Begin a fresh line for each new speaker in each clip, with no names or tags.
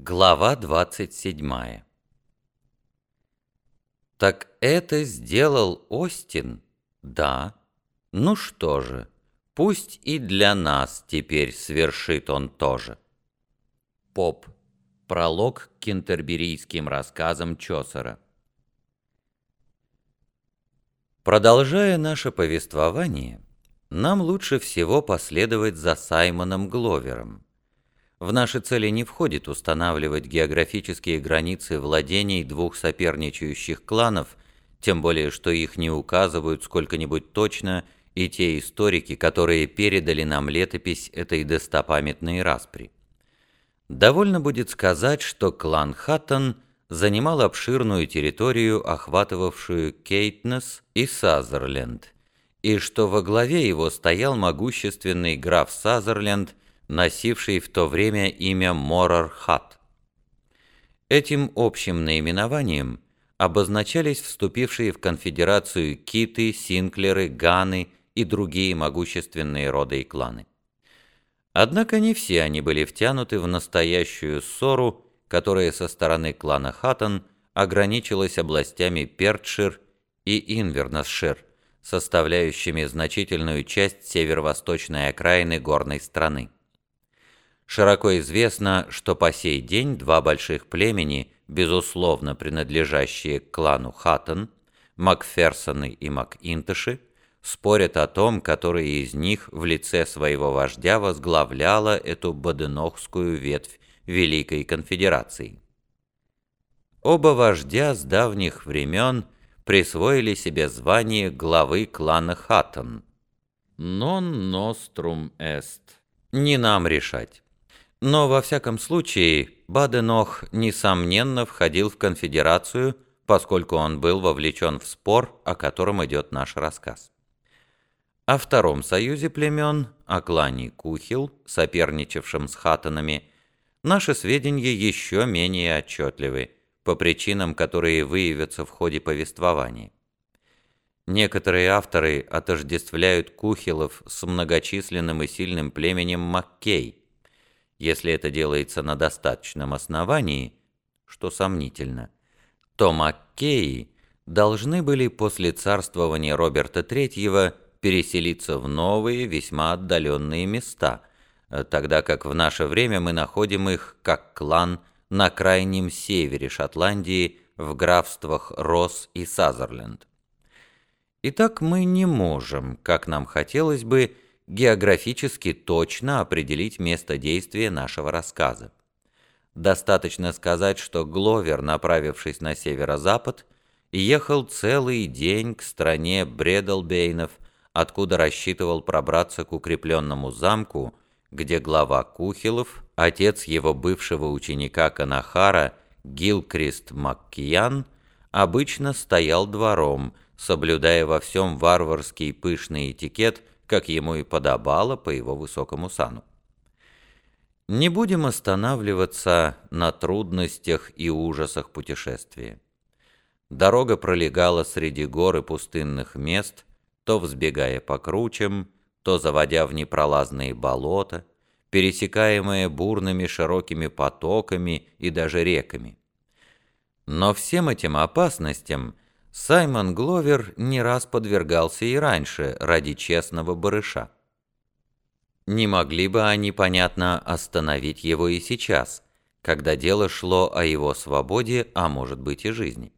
Глава 27 Так это сделал Остин? Да. Ну что же, пусть и для нас теперь свершит он тоже. Поп. Пролог к кентерберийским рассказам Чосера. Продолжая наше повествование, нам лучше всего последовать за Саймоном Гловером – в наши цели не входит устанавливать географические границы владений двух соперничающих кланов, тем более что их не указывают сколько-нибудь точно и те историки, которые передали нам летопись этой достопамятной распри. Довольно будет сказать, что клан Хаттон занимал обширную территорию, охватывавшую Кейтнес и Сазерленд, и что во главе его стоял могущественный граф Сазерленд – носивший в то время имя Морархат. Этим общим наименованием обозначались вступившие в конфедерацию киты, синклеры, ганы и другие могущественные роды и кланы. Однако не все они были втянуты в настоящую ссору, которая со стороны клана Хаттон ограничилась областями Пертшир и Инвернасшир, составляющими значительную часть северо-восточной окраины горной страны. Широко известно, что по сей день два больших племени, безусловно принадлежащие к клану Хаттон, Макферсоны и Макинтоши, спорят о том, который из них в лице своего вождя возглавляла эту баденохскую ветвь Великой Конфедерации. Оба вождя с давних времен присвоили себе звание главы клана Хаттон. «Non nostrum est» — не нам решать. Но во всяком случае, Баденох, несомненно, входил в конфедерацию, поскольку он был вовлечен в спор, о котором идет наш рассказ. О втором союзе племен, о клане Кухил, соперничавшем с хатанами, наши сведения еще менее отчетливы, по причинам, которые выявятся в ходе повествования. Некоторые авторы отождествляют Кухилов с многочисленным и сильным племенем Маккей, если это делается на достаточном основании, что сомнительно, то Маккеи должны были после царствования Роберта III переселиться в новые, весьма отдаленные места, тогда как в наше время мы находим их как клан на крайнем севере Шотландии в графствах Росс и Сазерленд. Итак, мы не можем, как нам хотелось бы, географически точно определить место действия нашего рассказа. Достаточно сказать, что Гловер, направившись на северо-запад, ехал целый день к стране Бредалбейнов, откуда рассчитывал пробраться к укрепленному замку, где глава Кухилов, отец его бывшего ученика Канахара, Гилкрист Маккиян, обычно стоял двором, соблюдая во всем варварский пышный этикет – как ему и подобало по его высокому сану. Не будем останавливаться на трудностях и ужасах путешествия. Дорога пролегала среди гор и пустынных мест, то взбегая по кручам, то заводя в непролазные болота, пересекаемые бурными широкими потоками и даже реками. Но всем этим опасностям – Саймон Гловер не раз подвергался и раньше ради честного барыша. Не могли бы они, понятно, остановить его и сейчас, когда дело шло о его свободе, а может быть и жизни.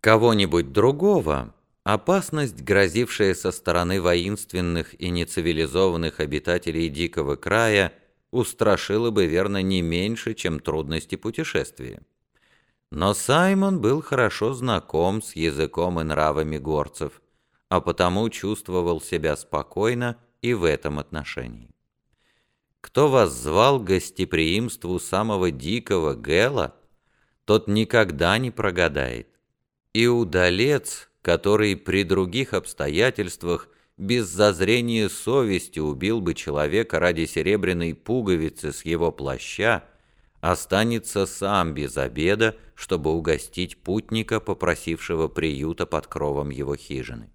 Кого-нибудь другого опасность, грозившая со стороны воинственных и нецивилизованных обитателей дикого края, устрашила бы верно не меньше, чем трудности путешествия. Но Саймон был хорошо знаком с языком и нравами горцев, а потому чувствовал себя спокойно и в этом отношении. Кто вас звал гостеприимству самого дикого Гела, тот никогда не прогадает. И удалец, который при других обстоятельствах без зазрения совести убил бы человека ради серебряной пуговицы с его плаща, останется сам без обеда, чтобы угостить путника, попросившего приюта под кровом его хижины.